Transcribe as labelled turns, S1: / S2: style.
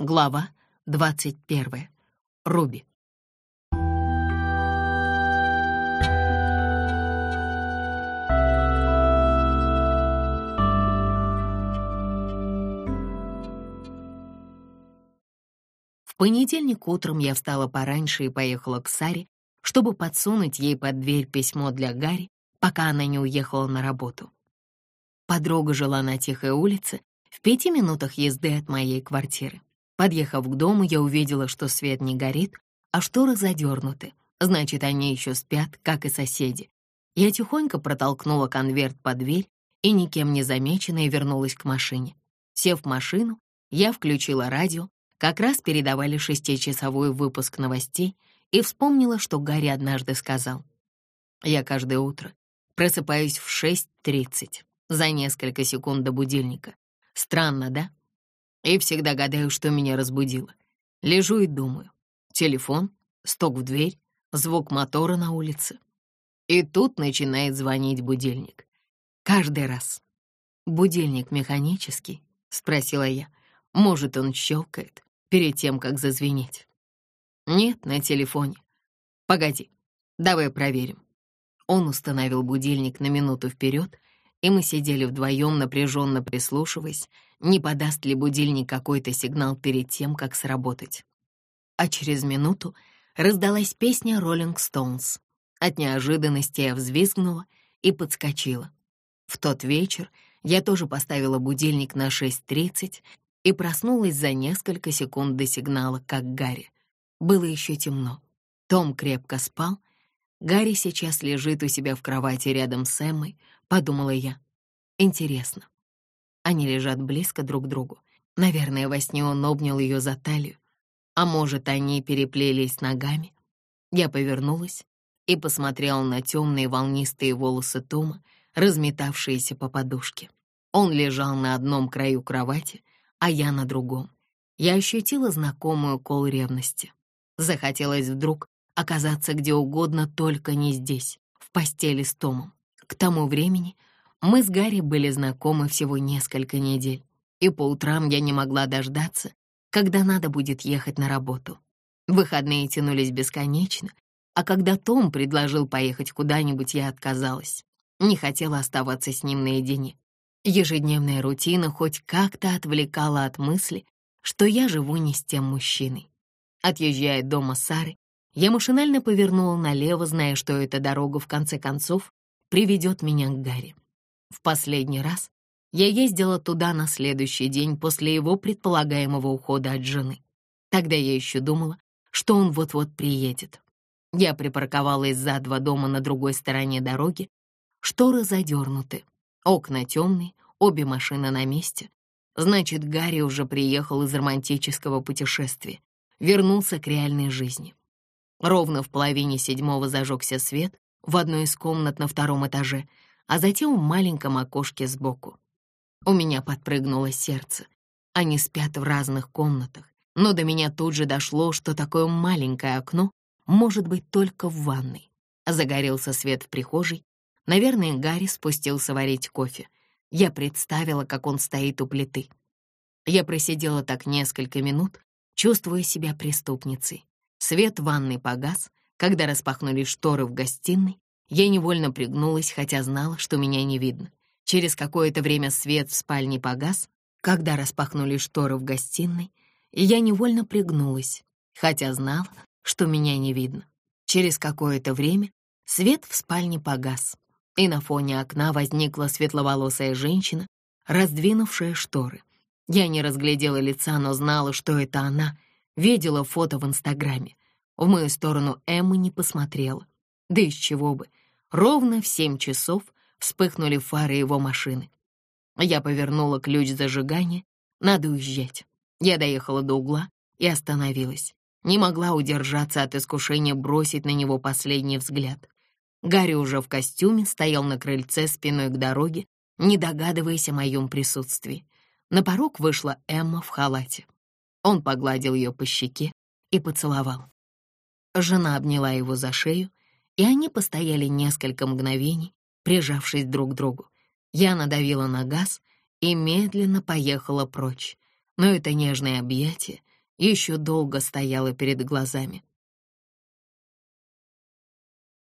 S1: Глава 21. Руби. В понедельник утром я встала пораньше и поехала к Саре, чтобы подсунуть ей под дверь письмо для Гарри, пока она не уехала на работу. Подруга жила на тихой улице, в пяти минутах езды от моей квартиры. Подъехав к дому, я увидела, что свет не горит, а шторы задернуты. Значит, они еще спят, как и соседи. Я тихонько протолкнула конверт под дверь и, никем не замеченная, вернулась к машине. Сев в машину, я включила радио, как раз передавали шестичасовой выпуск новостей, и вспомнила, что Гарри однажды сказал. «Я каждое утро просыпаюсь в 6.30 за несколько секунд до будильника. Странно, да? И всегда гадаю, что меня разбудило. Лежу и думаю. Телефон, стук в дверь, звук мотора на улице. И тут начинает звонить будильник. Каждый раз. «Будильник механический?» — спросила я. «Может, он щелкает перед тем, как зазвенеть?» «Нет, на телефоне. Погоди, давай проверим». Он установил будильник на минуту вперед, и мы сидели вдвоем, напряженно прислушиваясь, не подаст ли будильник какой-то сигнал перед тем, как сработать. А через минуту раздалась песня «Роллинг Стоунс». От неожиданности я взвизгнула и подскочила. В тот вечер я тоже поставила будильник на 6.30 и проснулась за несколько секунд до сигнала, как Гарри. Было еще темно. Том крепко спал. Гарри сейчас лежит у себя в кровати рядом с Эммой, подумала я. Интересно, они лежат близко друг к другу. Наверное, во сне он обнял ее за талию. А может, они переплелись ногами? Я повернулась и посмотрела на темные волнистые волосы Тома, разметавшиеся по подушке. Он лежал на одном краю кровати, а я на другом. Я ощутила знакомую кол ревности. Захотелось вдруг оказаться где угодно, только не здесь, в постели с Томом. К тому времени мы с Гарри были знакомы всего несколько недель, и по утрам я не могла дождаться, когда надо будет ехать на работу. Выходные тянулись бесконечно, а когда Том предложил поехать куда-нибудь, я отказалась. Не хотела оставаться с ним наедине. Ежедневная рутина хоть как-то отвлекала от мысли, что я живу не с тем мужчиной. Отъезжая от дома Сары, я машинально повернула налево, зная, что эта дорога в конце концов приведет меня к Гарри. В последний раз я ездила туда на следующий день после его предполагаемого ухода от жены. Тогда я еще думала, что он вот-вот приедет. Я припарковалась за два дома на другой стороне дороги. Шторы задернуты, окна темные, обе машины на месте. Значит, Гарри уже приехал из романтического путешествия, вернулся к реальной жизни. Ровно в половине седьмого зажегся свет в одной из комнат на втором этаже — а затем в маленьком окошке сбоку. У меня подпрыгнуло сердце. Они спят в разных комнатах, но до меня тут же дошло, что такое маленькое окно может быть только в ванной. Загорелся свет в прихожей. Наверное, Гарри спустился варить кофе. Я представила, как он стоит у плиты. Я просидела так несколько минут, чувствуя себя преступницей. Свет в ванной погас, когда распахнули шторы в гостиной, я невольно пригнулась, хотя знала, что меня не видно. Через какое-то время свет в спальне погас, когда распахнули шторы в гостиной, я невольно пригнулась, хотя знала, что меня не видно. Через какое-то время свет в спальне погас, и на фоне окна возникла светловолосая женщина, раздвинувшая шторы. Я не разглядела лица, но знала, что это она, видела фото в Инстаграме. В мою сторону Эмма не посмотрела. Да из чего бы, Ровно в семь часов вспыхнули фары его машины. Я повернула ключ зажигания. Надо уезжать. Я доехала до угла и остановилась. Не могла удержаться от искушения бросить на него последний взгляд. Гарри уже в костюме стоял на крыльце спиной к дороге, не догадываясь о моем присутствии. На порог вышла Эмма в халате. Он погладил ее по щеке и поцеловал. Жена обняла его за шею и они постояли несколько мгновений, прижавшись друг к другу. Я надавила на газ и медленно поехала прочь, но это нежное объятие еще долго стояла перед глазами.